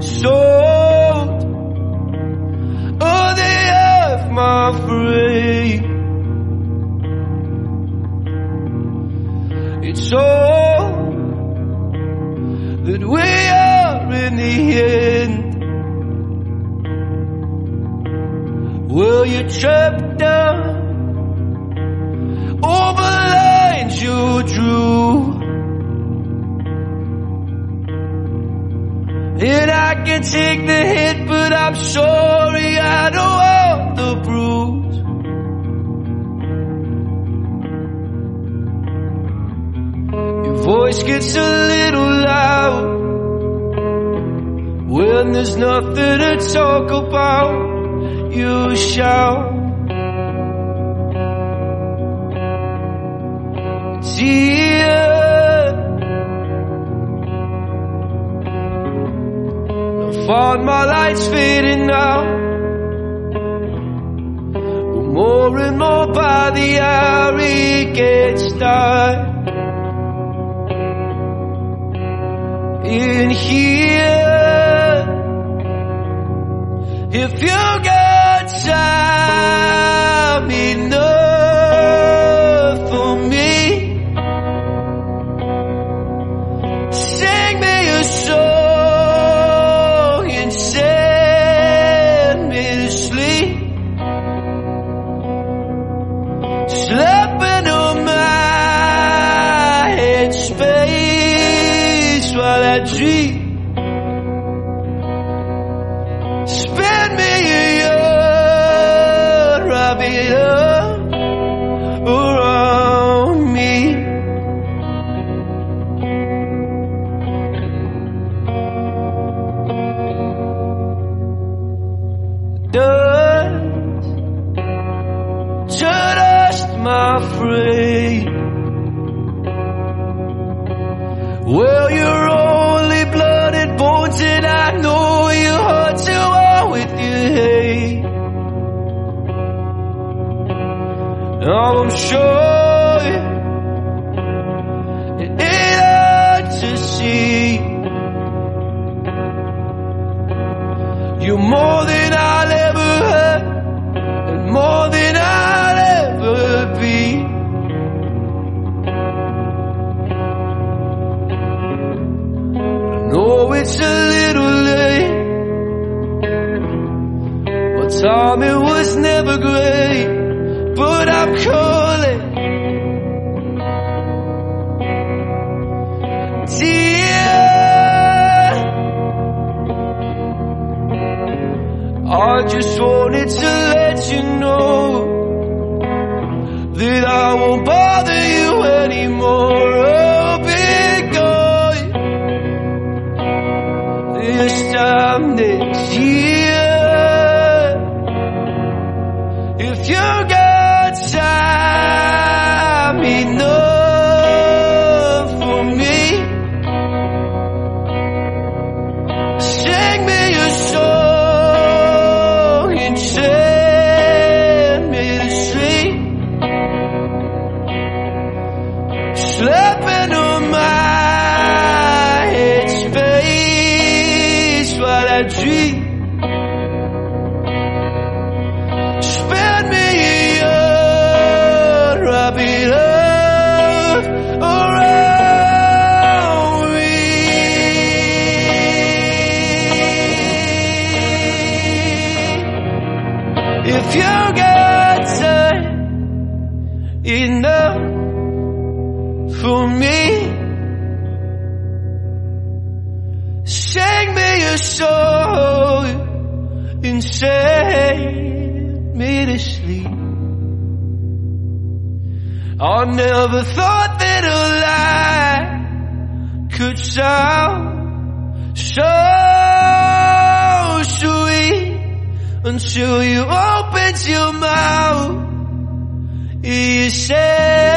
sold. Oh, they have my brain. It's all that we are in the end. Will you trip down over lines you drew? And I can take the hit, but I'm sorry I don't want the bruise. Your voice gets a little loud when there's nothing to talk about. You shout. Find my lights fading now. More and more by the hour it gets dark. In here, if you got time enough Slapping on my head space while I dream. My friend. Well, you're only blood and bones, and I know your heart to war with your hate. Now I'm sure it's a little late, but timing was never great. But I'm calling, dear. I just wanted to let you know that I next If you got time enough for me, sing me a song and send me to sleep. I never thought that a lie could sound until you opened your mouth. You said